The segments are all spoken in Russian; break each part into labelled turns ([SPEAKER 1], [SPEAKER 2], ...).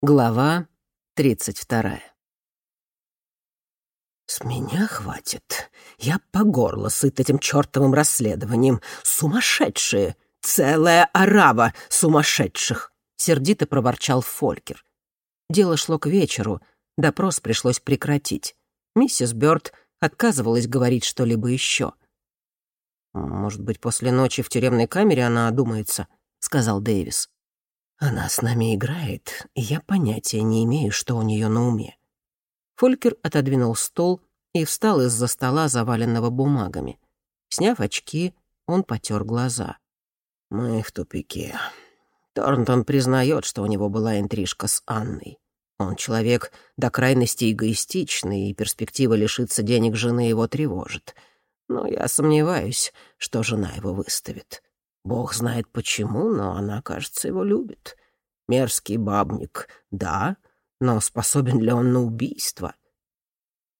[SPEAKER 1] Глава тридцать вторая. «С меня хватит. Я по горло сыт этим чертовым расследованием. Сумасшедшие! Целая орава сумасшедших!» — сердито проворчал Фолькер. Дело шло к вечеру, допрос пришлось прекратить. Миссис Бёрд отказывалась говорить что-либо еще. «Может быть, после ночи в тюремной камере она одумается», — сказал Дэвис. Она с нами играет, и я понятия не имею, что у нее на уме. Фолькер отодвинул стол и встал из-за стола, заваленного бумагами. Сняв очки, он потер глаза. «Мы в тупике. Торнтон признает, что у него была интрижка с Анной. Он человек до крайности эгоистичный, и перспектива лишиться денег жены его тревожит. Но я сомневаюсь, что жена его выставит. Бог знает почему, но она, кажется, его любит. Мерзкий бабник, да, но способен ли он на убийство?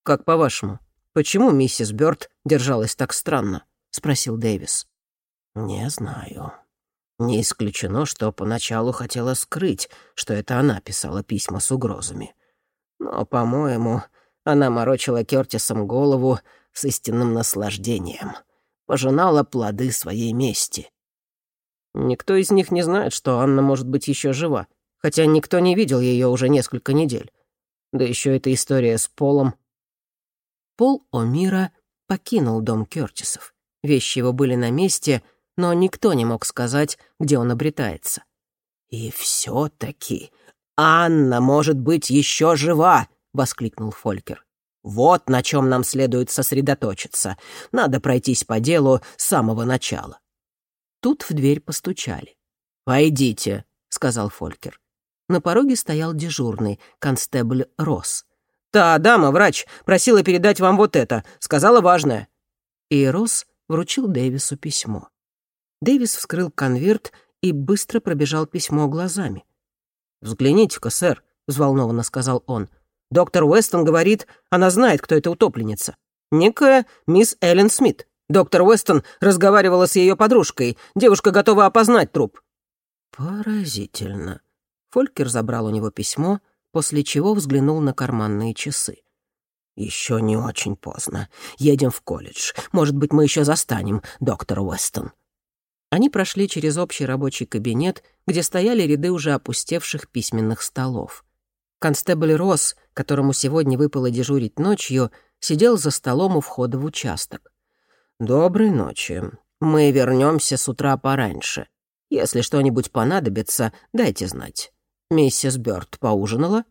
[SPEAKER 1] «Как по-вашему, почему миссис Бёрд держалась так странно?» — спросил Дэвис. «Не знаю. Не исключено, что поначалу хотела скрыть, что это она писала письма с угрозами. Но, по-моему, она морочила Кёртисом голову с истинным наслаждением, пожинала плоды своей мести. Никто из них не знает, что Анна может быть еще жива, хотя никто не видел ее уже несколько недель. Да еще эта история с Полом. Пол О'Мира покинул дом Кёртисов. Вещи его были на месте, но никто не мог сказать, где он обретается. «И все-таки Анна может быть еще жива!» — воскликнул Фолькер. «Вот на чем нам следует сосредоточиться. Надо пройтись по делу с самого начала». Тут в дверь постучали. «Войдите», — сказал Фолькер. На пороге стоял дежурный, констебль Росс. «Та дама, врач, просила передать вам вот это. Сказала важное». И Росс вручил Дэвису письмо. Дэвис вскрыл конверт и быстро пробежал письмо глазами. «Взгляните-ка, сэр», — взволнованно сказал он. «Доктор Уэстон говорит, она знает, кто эта утопленница. Некая мисс Эллен Смит. Доктор Уэстон разговаривала с ее подружкой. Девушка готова опознать труп». «Поразительно». Фолькер забрал у него письмо, после чего взглянул на карманные часы. «Еще не очень поздно. Едем в колледж. Может быть, мы еще застанем доктора Уэстон». Они прошли через общий рабочий кабинет, где стояли ряды уже опустевших письменных столов. Констебль Росс, которому сегодня выпало дежурить ночью, сидел за столом у входа в участок. «Доброй ночи. Мы вернемся с утра пораньше. Если что-нибудь понадобится, дайте знать. Миссис Бёрд поужинала?»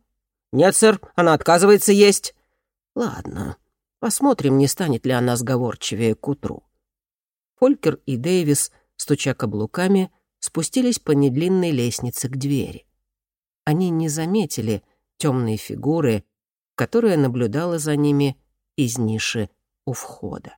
[SPEAKER 1] «Нет, сэр, она отказывается есть». «Ладно. Посмотрим, не станет ли она сговорчивее к утру». Фолькер и Дэвис, стуча каблуками, спустились по недлинной лестнице к двери. Они не заметили темные фигуры, которая наблюдала за ними из ниши у входа.